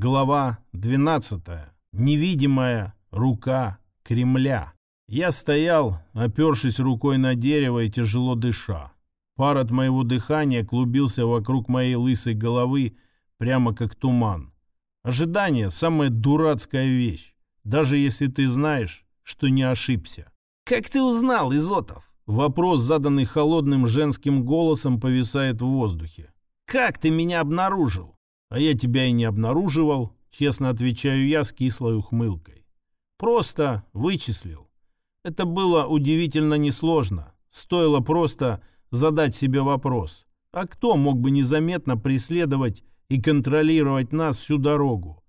Глава 12. Невидимая рука Кремля. Я стоял, опершись рукой на дерево и тяжело дыша. Пар от моего дыхания клубился вокруг моей лысой головы, прямо как туман. Ожидание – самая дурацкая вещь, даже если ты знаешь, что не ошибся. «Как ты узнал, Изотов?» Вопрос, заданный холодным женским голосом, повисает в воздухе. «Как ты меня обнаружил?» А я тебя и не обнаруживал, честно отвечаю я с кислой ухмылкой. Просто вычислил. Это было удивительно несложно. Стоило просто задать себе вопрос. А кто мог бы незаметно преследовать и контролировать нас всю дорогу?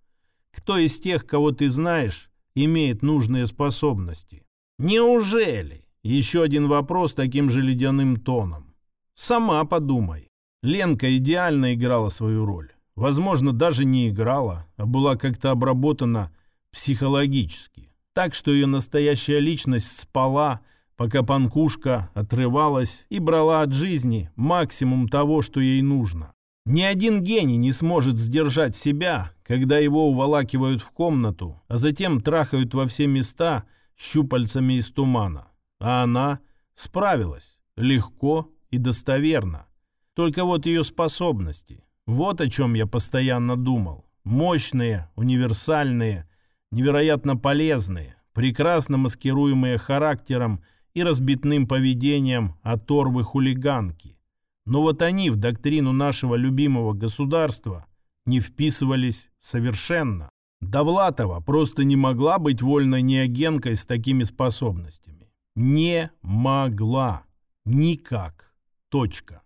Кто из тех, кого ты знаешь, имеет нужные способности? Неужели? Еще один вопрос таким же ледяным тоном. Сама подумай. Ленка идеально играла свою роль возможно, даже не играла, а была как-то обработана психологически. Так что ее настоящая личность спала, пока панкушка отрывалась и брала от жизни максимум того, что ей нужно. Ни один гений не сможет сдержать себя, когда его уволакивают в комнату, а затем трахают во все места щупальцами из тумана. А она справилась легко и достоверно. Только вот ее способности – вот о чем я постоянно думал. Мощные, универсальные, невероятно полезные, прекрасно маскируемые характером и разбитным поведением оторвы хулиганки. Но вот они в доктрину нашего любимого государства не вписывались совершенно. Довлатова просто не могла быть вольной неогенкой с такими способностями. Не могла. Никак. Точка.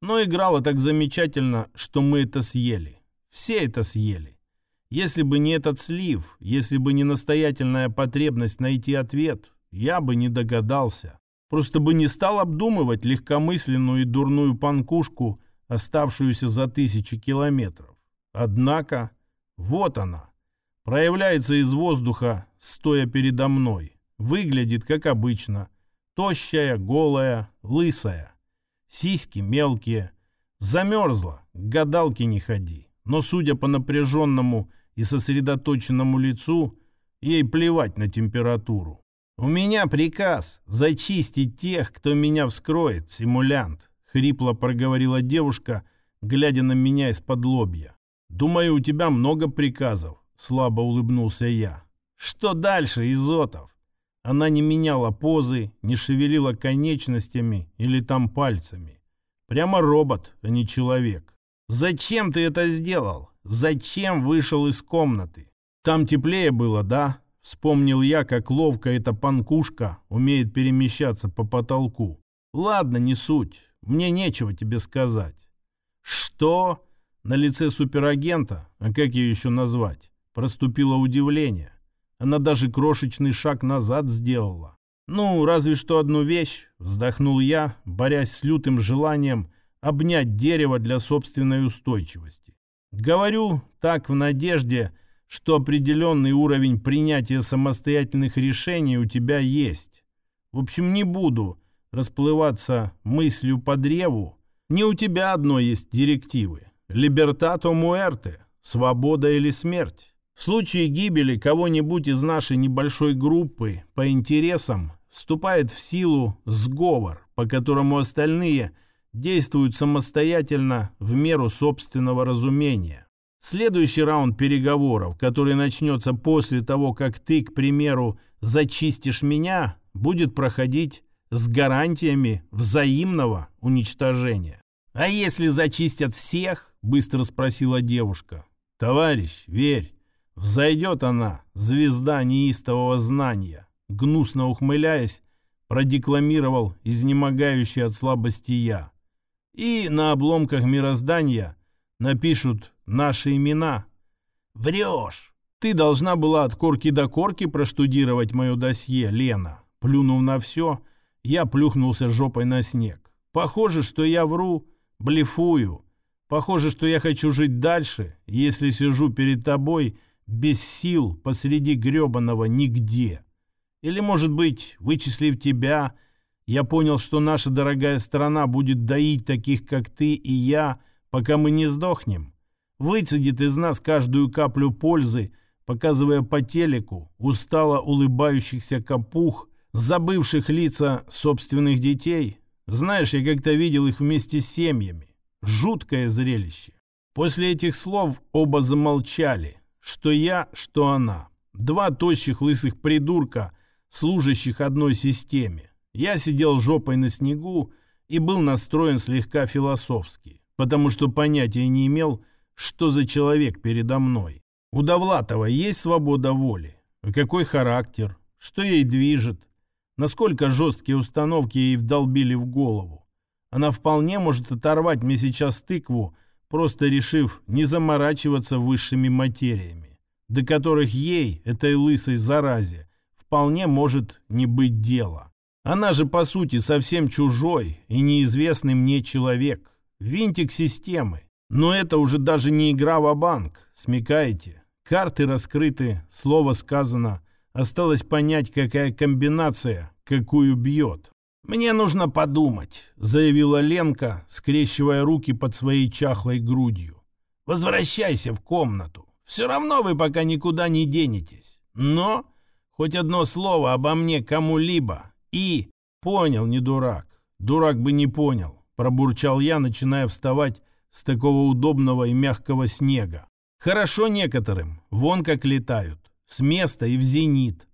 Но играла так замечательно, что мы это съели. Все это съели. Если бы не этот слив, если бы не настоятельная потребность найти ответ, я бы не догадался. Просто бы не стал обдумывать легкомысленную и дурную панкушку, оставшуюся за тысячи километров. Однако, вот она, проявляется из воздуха, стоя передо мной. Выглядит, как обычно, тощая, голая, лысая. Сиськи мелкие. Замерзла, к гадалке не ходи. Но, судя по напряженному и сосредоточенному лицу, ей плевать на температуру. «У меня приказ зачистить тех, кто меня вскроет, симулянт», — хрипло проговорила девушка, глядя на меня из-под лобья. «Думаю, у тебя много приказов», — слабо улыбнулся я. «Что дальше, Изотов?» Она не меняла позы, не шевелила конечностями или там пальцами. Прямо робот, а не человек. «Зачем ты это сделал? Зачем вышел из комнаты?» «Там теплее было, да?» Вспомнил я, как ловко эта панкушка умеет перемещаться по потолку. «Ладно, не суть. Мне нечего тебе сказать». «Что?» На лице суперагента, а как ее еще назвать, проступило удивление. Она даже крошечный шаг назад сделала. «Ну, разве что одну вещь», — вздохнул я, борясь с лютым желанием обнять дерево для собственной устойчивости. Говорю так в надежде, что определенный уровень принятия самостоятельных решений у тебя есть. В общем, не буду расплываться мыслью по древу. Не у тебя одно есть директивы. Либертато муэрте, свобода или смерть. В случае гибели кого-нибудь из нашей небольшой группы по интересам вступает в силу сговор, по которому остальные действуют самостоятельно в меру собственного разумения. Следующий раунд переговоров, который начнется после того, как ты, к примеру, зачистишь меня, будет проходить с гарантиями взаимного уничтожения. «А если зачистят всех?» – быстро спросила девушка. «Товарищ, верь, Взойдет она, звезда неистового знания, гнусно ухмыляясь, продекламировал изнемогающий от слабости я. И на обломках мироздания напишут наши имена. Врешь! Ты должна была от корки до корки проштудировать мое досье, Лена. Плюнув на все, я плюхнулся жопой на снег. Похоже, что я вру, блефую. Похоже, что я хочу жить дальше, если сижу перед тобой без сил посреди гребаного нигде. Или, может быть, вычислив тебя, я понял, что наша дорогая страна будет доить таких, как ты и я, пока мы не сдохнем. выцедит из нас каждую каплю пользы, показывая по телеку устало улыбающихся капух, забывших лица собственных детей. Знаешь, я как-то видел их вместе с семьями. Жуткое зрелище. После этих слов оба замолчали. Что я, что она. Два тощих лысых придурка, служащих одной системе. Я сидел жопой на снегу и был настроен слегка философски, потому что понятия не имел, что за человек передо мной. У Довлатова есть свобода воли? Какой характер? Что ей движет? Насколько жесткие установки ей вдолбили в голову? Она вполне может оторвать мне сейчас тыкву, просто решив не заморачиваться высшими материями, до которых ей, этой лысой заразе, вполне может не быть дела. Она же, по сути, совсем чужой и неизвестный мне человек, винтик системы. Но это уже даже не игра в банк смекаете? Карты раскрыты, слово сказано. Осталось понять, какая комбинация, какую бьет. «Мне нужно подумать», — заявила Ленка, скрещивая руки под своей чахлой грудью. «Возвращайся в комнату. Все равно вы пока никуда не денетесь. Но хоть одно слово обо мне кому-либо и...» «Понял, не дурак. Дурак бы не понял», — пробурчал я, начиная вставать с такого удобного и мягкого снега. «Хорошо некоторым. Вон как летают. С места и в зенит.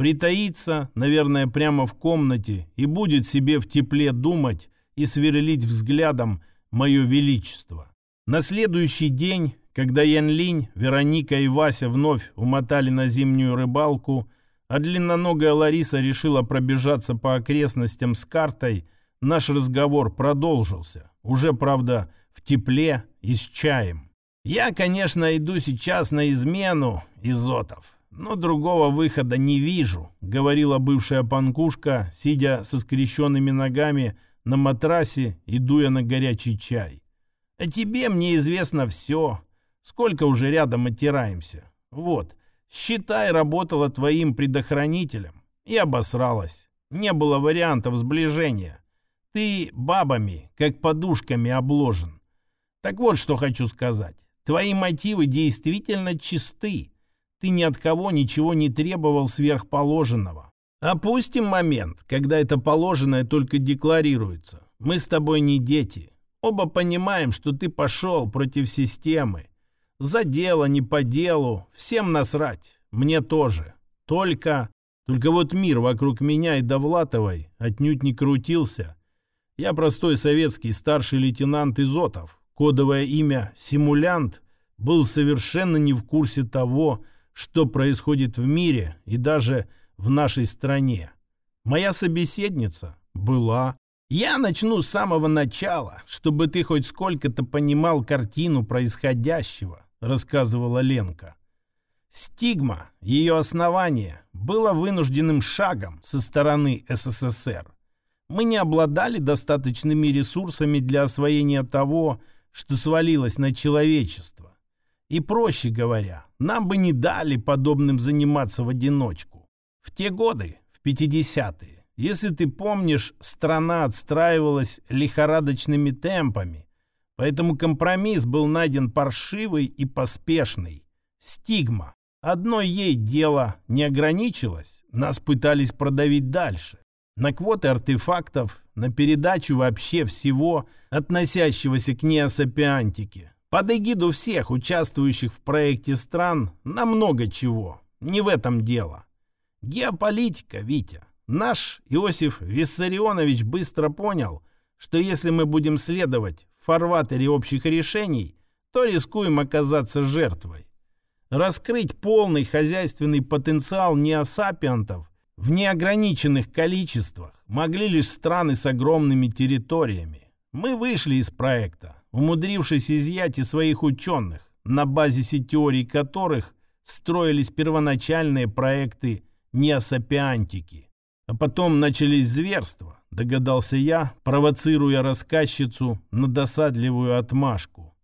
Притаится, наверное, прямо в комнате и будет себе в тепле думать и сверлить взглядом мое величество. На следующий день, когда Ян Линь, Вероника и Вася вновь умотали на зимнюю рыбалку, а длинноногая Лариса решила пробежаться по окрестностям с картой, наш разговор продолжился. Уже, правда, в тепле и с чаем. «Я, конечно, иду сейчас на измену, Изотов», «Но другого выхода не вижу», — говорила бывшая панкушка, сидя со скрещенными ногами на матрасе и дуя на горячий чай. «А тебе мне известно все. Сколько уже рядом оттираемся. Вот, считай, работала твоим предохранителем и обосралась. Не было вариантов сближения. Ты бабами, как подушками обложен. Так вот, что хочу сказать. Твои мотивы действительно чисты ты ни от кого ничего не требовал сверхположенного. Опустим момент, когда это положенное только декларируется. Мы с тобой не дети. Оба понимаем, что ты пошел против системы. За дело, не по делу. Всем насрать. Мне тоже. Только... Только вот мир вокруг меня и Довлатовой отнюдь не крутился. Я простой советский старший лейтенант Изотов. Кодовое имя «Симулянт» был совершенно не в курсе того, что происходит в мире и даже в нашей стране. Моя собеседница была. Я начну с самого начала, чтобы ты хоть сколько-то понимал картину происходящего, рассказывала Ленка. Стигма, ее основание, было вынужденным шагом со стороны СССР. Мы не обладали достаточными ресурсами для освоения того, что свалилось на человечество. И проще говоря, нам бы не дали подобным заниматься в одиночку. В те годы, в 50-е, если ты помнишь, страна отстраивалась лихорадочными темпами, поэтому компромисс был найден паршивый и поспешный. Стигма. Одно ей дело не ограничилось, нас пытались продавить дальше. На квоты артефактов, на передачу вообще всего, относящегося к неосапиантике, под эгиду всех участвующих в проекте стран на много чего. Не в этом дело. Геополитика, Витя. Наш Иосиф Виссарионович быстро понял, что если мы будем следовать в фарватере общих решений, то рискуем оказаться жертвой. Раскрыть полный хозяйственный потенциал неосапиантов в неограниченных количествах могли лишь страны с огромными территориями. Мы вышли из проекта, умудрившись изъять из своих ученых, на базисе теорий которых строились первоначальные проекты неосапиантики. А потом начались зверства, догадался я, провоцируя рассказчицу на досадливую отмашку.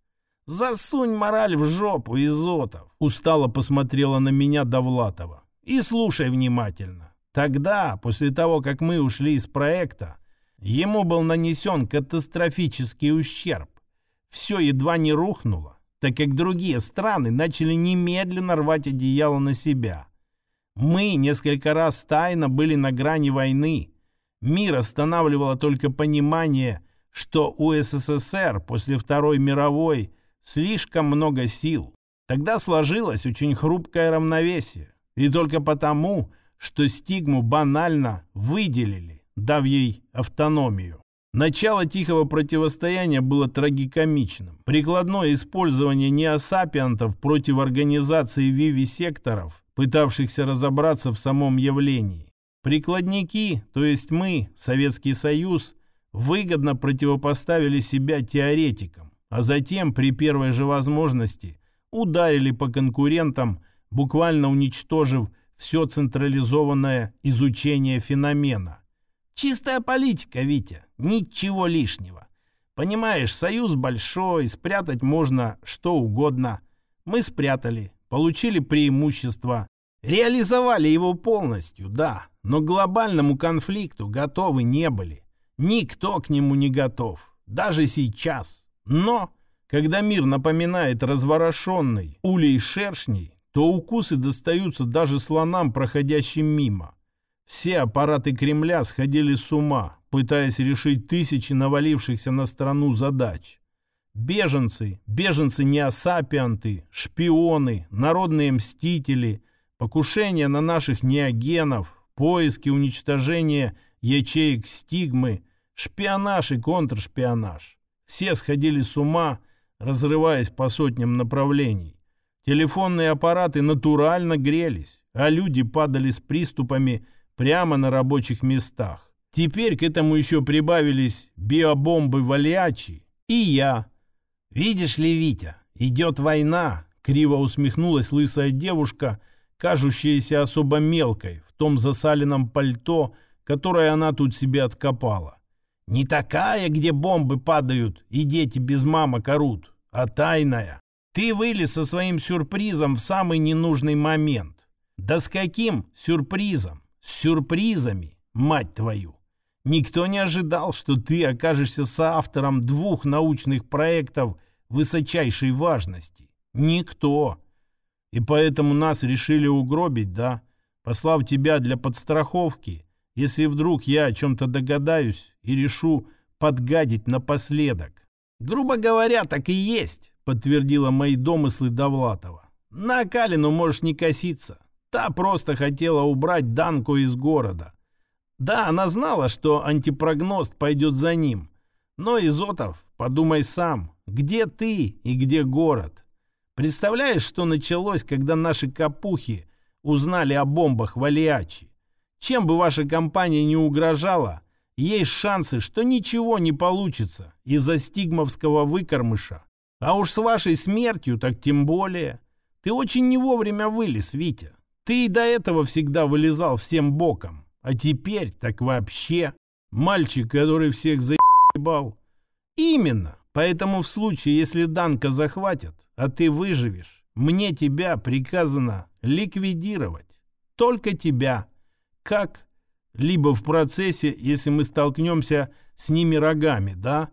«Засунь мораль в жопу, Изотов!» Устало посмотрела на меня Довлатова. «И слушай внимательно. Тогда, после того, как мы ушли из проекта, ему был нанесен катастрофический ущерб все едва не рухнуло. так как другие страны начали немедленно рвать одеяло на себя. Мы несколько раз тайно были на грани войны. Мир останавливало только понимание, что у СССР после Второй мировой слишком много сил. Тогда сложилось очень хрупкое равновесие. И только потому, что стигму банально выделили, дав ей автономию. Начало тихого противостояния было трагикомичным. Прикладное использование неосапиантов против организации виви-секторов, пытавшихся разобраться в самом явлении. Прикладники, то есть мы, Советский Союз, выгодно противопоставили себя теоретикам, а затем при первой же возможности ударили по конкурентам, буквально уничтожив все централизованное изучение феномена – Чистая политика, Витя. Ничего лишнего. Понимаешь, союз большой, спрятать можно что угодно. Мы спрятали, получили преимущество. Реализовали его полностью, да. Но глобальному конфликту готовы не были. Никто к нему не готов. Даже сейчас. Но, когда мир напоминает разворошенный улей шершней, то укусы достаются даже слонам, проходящим мимо. Все аппараты Кремля сходили с ума, пытаясь решить тысячи навалившихся на страну задач. Беженцы, беженцы-неосапианты, шпионы, народные мстители, покушения на наших неогенов, поиски уничтожения ячеек стигмы, шпионаж и контршпионаж. Все сходили с ума, разрываясь по сотням направлений. Телефонные аппараты натурально грелись, а люди падали с приступами прямо на рабочих местах. Теперь к этому еще прибавились биобомбы Валиачи и я. «Видишь ли, Витя, идет война», — криво усмехнулась лысая девушка, кажущаяся особо мелкой в том засаленном пальто, которое она тут себе откопала. «Не такая, где бомбы падают и дети без мамок орут, а тайная. Ты вылез со своим сюрпризом в самый ненужный момент. Да с каким сюрпризом? С сюрпризами, мать твою. Никто не ожидал, что ты окажешься соавтором двух научных проектов высочайшей важности. Никто. И поэтому нас решили угробить, да? Послав тебя для подстраховки, если вдруг я о чем-то догадаюсь и решу подгадить напоследок. Грубо говоря, так и есть, подтвердила мои домыслы Довлатова. На Калину можешь не коситься. Та просто хотела убрать Данку из города. Да, она знала, что антипрогност пойдет за ним. Но, Изотов, подумай сам, где ты и где город? Представляешь, что началось, когда наши капухи узнали о бомбах в Алиачи? Чем бы ваша компания не угрожала, есть шансы, что ничего не получится из-за стигмовского выкормыша. А уж с вашей смертью так тем более. Ты очень не вовремя вылез, Витя. Ты и до этого всегда вылезал всем боком. А теперь так вообще. Мальчик, который всех заебал. Именно. Поэтому в случае, если Данка захватят, а ты выживешь, мне тебя приказано ликвидировать. Только тебя. Как? Либо в процессе, если мы столкнемся с ними рогами, да?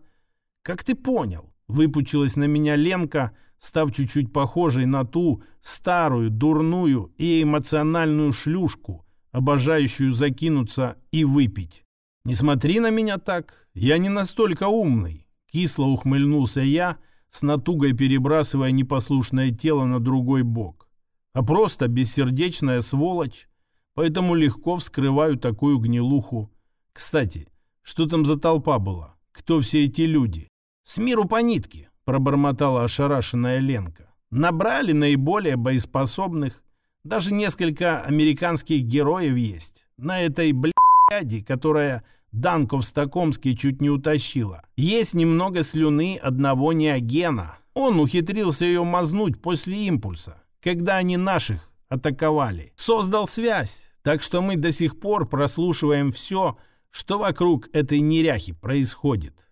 Как ты понял? Выпучилась на меня Ленка, став чуть-чуть похожей на ту старую, дурную и эмоциональную шлюшку, обожающую закинуться и выпить. «Не смотри на меня так, я не настолько умный», — кисло ухмыльнулся я, с натугой перебрасывая непослушное тело на другой бок. «А просто бессердечная сволочь, поэтому легко вскрываю такую гнилуху. Кстати, что там за толпа была? Кто все эти люди?» «С миру по нитке», пробормотала ошарашенная Ленка. Набрали наиболее боеспособных. Даже несколько американских героев есть. На этой бляди, которая Данков в Стокомске чуть не утащила. Есть немного слюны одного неогена. Он ухитрился ее мазнуть после импульса, когда они наших атаковали. Создал связь. Так что мы до сих пор прослушиваем все, что вокруг этой неряхи происходит.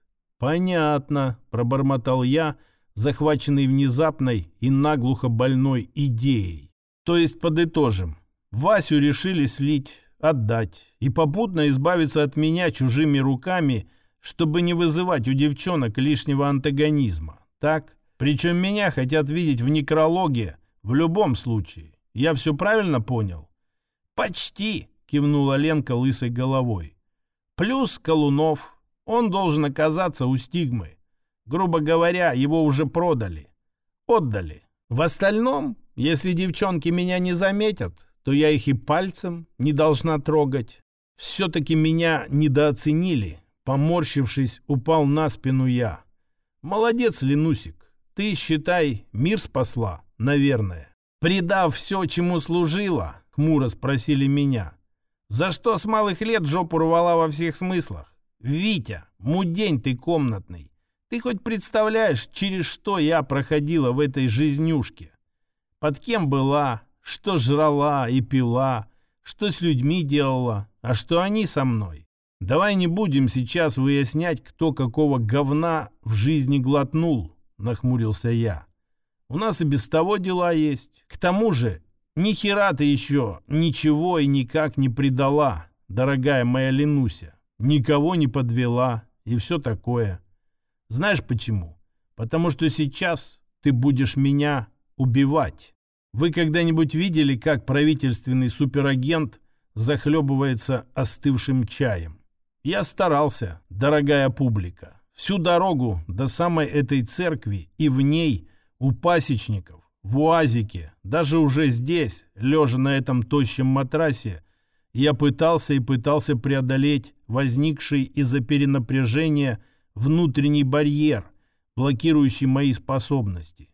«Понятно», — пробормотал я, захваченный внезапной и наглухо больной идеей. «То есть подытожим. Васю решили слить, отдать и попутно избавиться от меня чужими руками, чтобы не вызывать у девчонок лишнего антагонизма. Так?» Причем меня хотят видеть в некрологе в любом случае. Я все правильно понял? Почти, кивнула Ленка лысой головой. Плюс Колунов. Он должен оказаться у стигмы. Грубо говоря, его уже продали. Отдали. В остальном, если девчонки меня не заметят, то я их и пальцем не должна трогать. Все-таки меня недооценили. Поморщившись, упал на спину я. Молодец, Ленусик. Ты, считай, мир спасла, наверное. Предав все, чему служила, хмуро спросили меня. За что с малых лет жопу рвала во всех смыслах? Витя, мудень ты комнатный. Ты хоть представляешь, через что я проходила в этой жизнюшке? Под кем была, что жрала и пила, что с людьми делала, а что они со мной? Давай не будем сейчас выяснять, кто какого говна в жизни глотнул, нахмурился я. У нас и без того дела есть. К тому же, ни хера ты еще ничего и никак не предала, дорогая моя Ленуся. Никого не подвела и все такое. Знаешь почему? Потому что сейчас ты будешь меня убивать. Вы когда-нибудь видели, как правительственный суперагент захлебывается остывшим чаем? Я старался, дорогая публика. Всю дорогу до самой этой церкви и в ней у пасечников, в УАЗике, даже уже здесь, лежа на этом тощем матрасе, я пытался и пытался преодолеть возникший из-за перенапряжения внутренний барьер, блокирующий мои способности.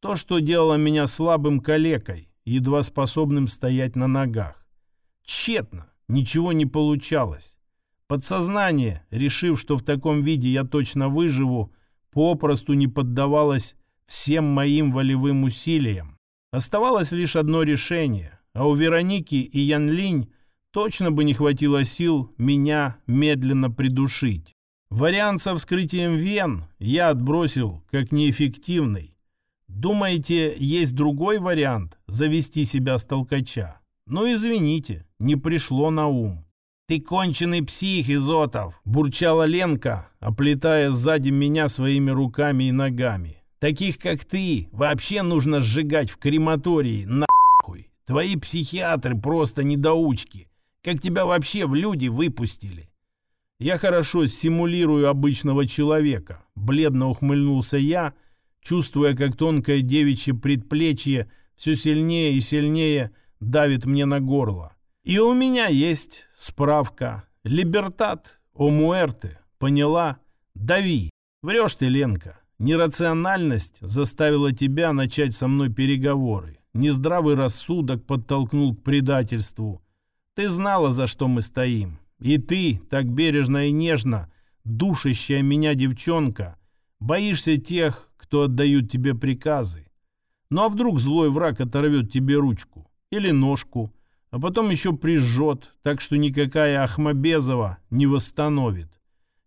То, что делало меня слабым калекой, едва способным стоять на ногах. Тщетно, ничего не получалось. Подсознание, решив, что в таком виде я точно выживу, попросту не поддавалось всем моим волевым усилиям. Оставалось лишь одно решение, а у Вероники и Ян Линь точно бы не хватило сил меня медленно придушить. Вариант со вскрытием вен я отбросил как неэффективный. Думаете, есть другой вариант завести себя с толкача? Ну, извините, не пришло на ум. «Ты конченый псих, Изотов!» – бурчала Ленка, оплетая сзади меня своими руками и ногами. «Таких, как ты, вообще нужно сжигать в крематории, нахуй! Твои психиатры просто недоучки! Как тебя вообще в люди выпустили?» Я хорошо симулирую обычного человека. Бледно ухмыльнулся я, чувствуя, как тонкое девичье предплечье все сильнее и сильнее давит мне на горло. И у меня есть справка. Либертат о муэрте. Поняла? Дави. Врешь ты, Ленка. Нерациональность заставила тебя начать со мной переговоры. Нездравый рассудок подтолкнул к предательству. Ты знала, за что мы стоим. И ты, так бережно и нежно, душащая меня девчонка, боишься тех, кто отдают тебе приказы. Ну а вдруг злой враг оторвет тебе ручку или ножку, а потом еще прижжет, так что никакая Ахмабезова не восстановит.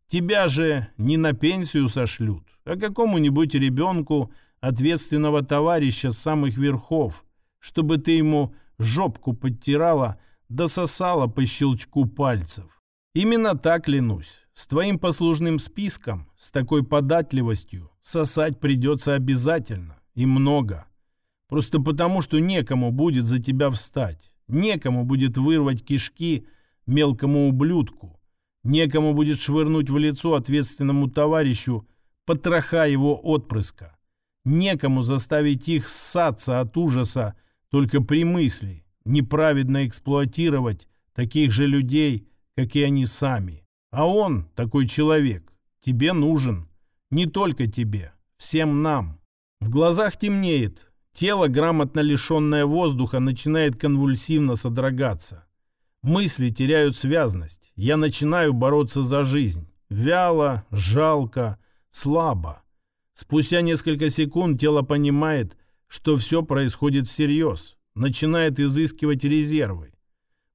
Тебя же не на пенсию сошлют, а какому-нибудь ребенку ответственного товарища с самых верхов, чтобы ты ему жопку подтирала дососала по щелчку пальцев. Именно так, клянусь, с твоим послужным списком, с такой податливостью сосать придется обязательно и много. Просто потому, что некому будет за тебя встать, некому будет вырвать кишки мелкому ублюдку, некому будет швырнуть в лицо ответственному товарищу потроха его отпрыска, некому заставить их ссаться от ужаса только при мысли, неправедно эксплуатировать таких же людей, как и они сами. А он, такой человек, тебе нужен. Не только тебе, всем нам. В глазах темнеет. Тело, грамотно лишенное воздуха, начинает конвульсивно содрогаться. Мысли теряют связность. Я начинаю бороться за жизнь. Вяло, жалко, слабо. Спустя несколько секунд тело понимает, что все происходит всерьез начинает изыскивать резервы.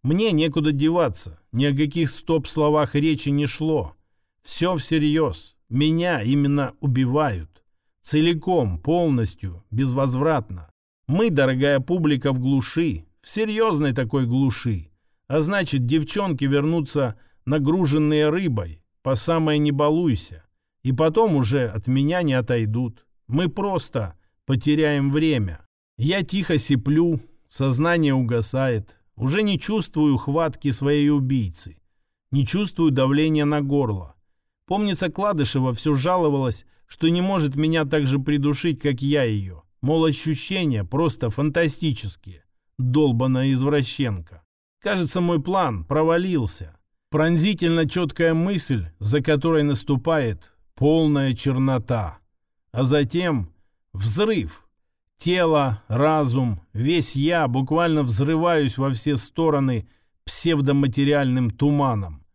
Мне некуда деваться, ни о каких стоп-словах речи не шло. Все всерьез. Меня именно убивают. Целиком, полностью, безвозвратно. Мы, дорогая публика, в глуши, в серьезной такой глуши. А значит, девчонки вернутся нагруженные рыбой, по самое не балуйся. И потом уже от меня не отойдут. Мы просто потеряем время. Я тихо сиплю, сознание угасает. Уже не чувствую хватки своей убийцы. Не чувствую давления на горло. Помнится, Кладышева все жаловалась, что не может меня так же придушить, как я ее. Мол, ощущения просто фантастические. Долбаная извращенка. Кажется, мой план провалился. Пронзительно четкая мысль, за которой наступает полная чернота. А затем взрыв. Тело, разум, весь я буквально взрываюсь во все стороны псевдоматериальным туманом.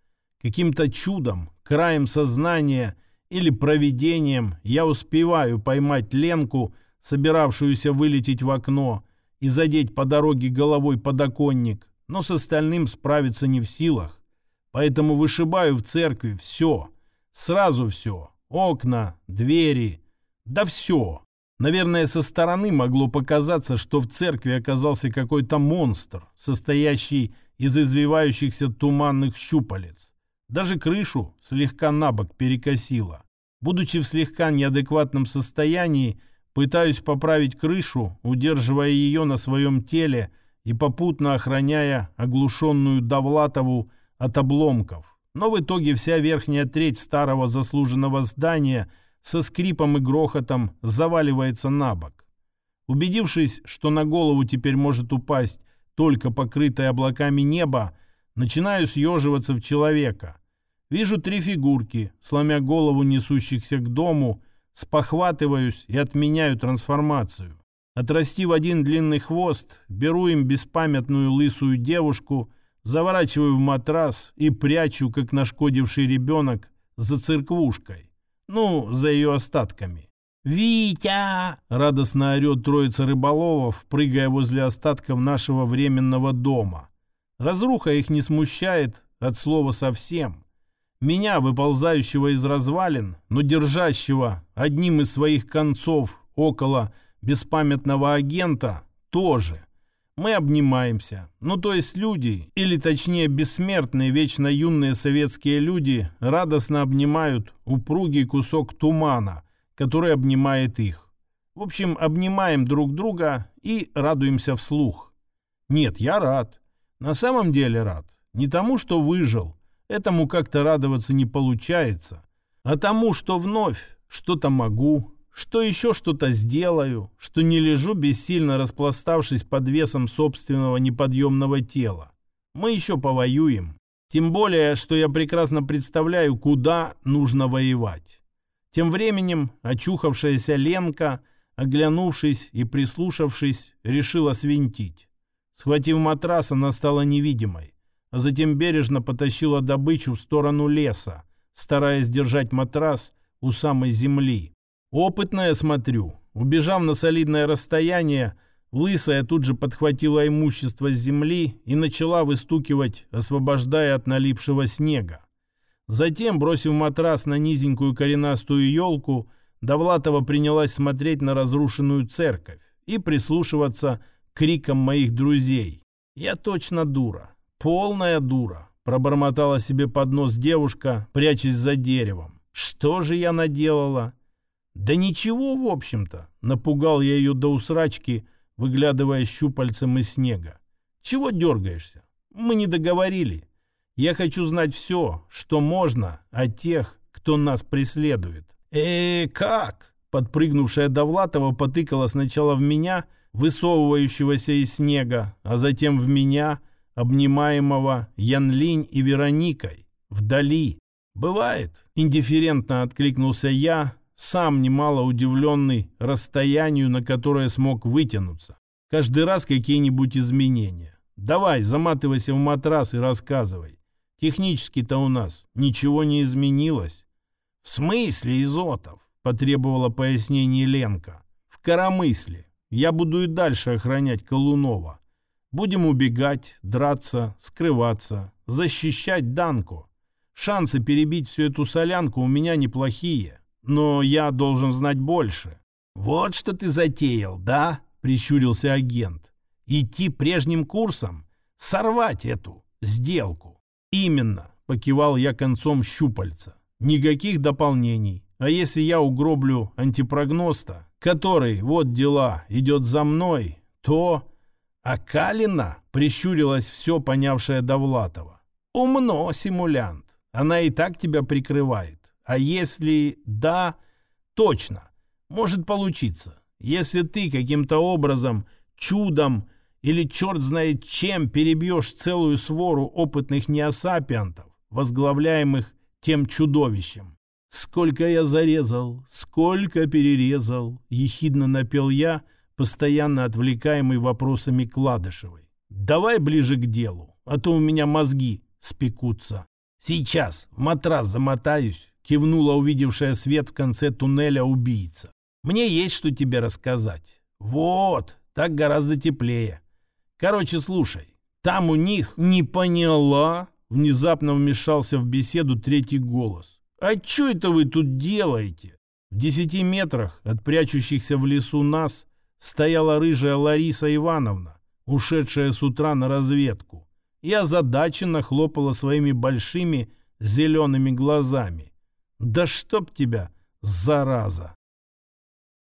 Каким-то чудом, краем сознания или провидением я успеваю поймать Ленку, собиравшуюся вылететь в окно, и задеть по дороге головой подоконник, но с остальным справиться не в силах. Поэтому вышибаю в церкви все. Сразу все. Окна, двери. Да все. Наверное, со стороны могло показаться, что в церкви оказался какой-то монстр, состоящий из извивающихся туманных щупалец. Даже крышу слегка набок перекосило. Будучи в слегка неадекватном состоянии, пытаюсь поправить крышу, удерживая ее на своем теле и попутно охраняя оглушенную Довлатову от обломков. Но в итоге вся верхняя треть старого заслуженного здания со скрипом и грохотом заваливается на бок. Убедившись, что на голову теперь может упасть только покрытое облаками небо, начинаю съеживаться в человека. Вижу три фигурки, сломя голову несущихся к дому, спохватываюсь и отменяю трансформацию. Отрастив один длинный хвост, беру им беспамятную лысую девушку заворачиваю в матрас и прячу, как нашкодивший ребенок, за церквушкой. Ну, за ее остатками. «Витя!» — радостно орет троица рыболовов, прыгая возле остатков нашего временного дома. Разруха их не смущает от слова совсем. Меня, выползающего из развалин, но держащего одним из своих концов около беспамятного агента, тоже. Мы обнимаемся. Ну, то есть люди, или точнее бессмертные, вечно юные советские люди, радостно обнимают упругий кусок тумана, который обнимает их. В общем, обнимаем друг друга и радуемся вслух. Нет, я рад. На самом деле рад. Не тому, что выжил. Этому как-то радоваться не получается. А тому, что вновь что-то могу, что еще что-то сделаю, что не лежу бессильно распластавшись под весом собственного неподъемного тела. Мы еще повоюем. Тем более, что я прекрасно представляю, куда нужно воевать. Тем временем очухавшаяся Ленка, оглянувшись и прислушавшись, решила свинтить. Схватив матрас, она стала невидимой, а затем бережно потащила добычу в сторону леса, стараясь держать матрас у самой земли. Опытная, смотрю. Убежав на солидное расстояние, Лысая тут же подхватила имущество с земли и начала выстукивать, освобождая от налипшего снега. Затем, бросив матрас на низенькую коренастую елку, Довлатова принялась смотреть на разрушенную церковь и прислушиваться к крикам моих друзей. «Я точно дура, полная дура», — пробормотала себе под нос девушка, прячась за деревом. «Что же я наделала?» «Да ничего, в общем-то», — напугал я ее до усрачки, выглядывая щупальцем из снега. «Чего дергаешься? Мы не договорили. Я хочу знать все, что можно о тех, кто нас преследует». «Э, как?» Подпрыгнувшая Довлатова потыкала сначала в меня, высовывающегося из снега, а затем в меня, обнимаемого Янлинь и Вероникой, вдали. «Бывает», — индифферентно откликнулся я, сам немало удивленный расстоянию, на которое смог вытянуться. Каждый раз какие-нибудь изменения. Давай, заматывайся в матрас и рассказывай. Технически-то у нас ничего не изменилось. В смысле, Изотов? Потребовала пояснение Ленка. В коромысле. Я буду и дальше охранять Колунова. Будем убегать, драться, скрываться, защищать Данку. Шансы перебить всю эту солянку у меня неплохие. Но я должен знать больше. Вот что ты затеял, да? Прищурился агент. Идти прежним курсом? Сорвать эту сделку? Именно, покивал я концом щупальца. Никаких дополнений. А если я угроблю антипрогноста, который, вот дела, идет за мной, то... А Калина прищурилась все понявшая Довлатова. Умно, симулянт. Она и так тебя прикрывает. А если да, точно, может получиться. Если ты каким-то образом, чудом или черт знает чем перебьешь целую свору опытных неосапиантов, возглавляемых тем чудовищем. «Сколько я зарезал, сколько перерезал!» — ехидно напел я, постоянно отвлекаемый вопросами Кладышевой. «Давай ближе к делу, а то у меня мозги спекутся». «Сейчас матрас замотаюсь», — кивнула увидевшая свет в конце туннеля убийца. «Мне есть что тебе рассказать». «Вот, так гораздо теплее. Короче, слушай, там у них не поняла, внезапно вмешался в беседу третий голос. А что это вы тут делаете? В десяти метрах от прячущихся в лесу нас стояла рыжая Лариса Ивановна, ушедшая с утра на разведку, и озадаченно хлопала своими большими зелеными глазами. «Да чтоб тебя, зараза!»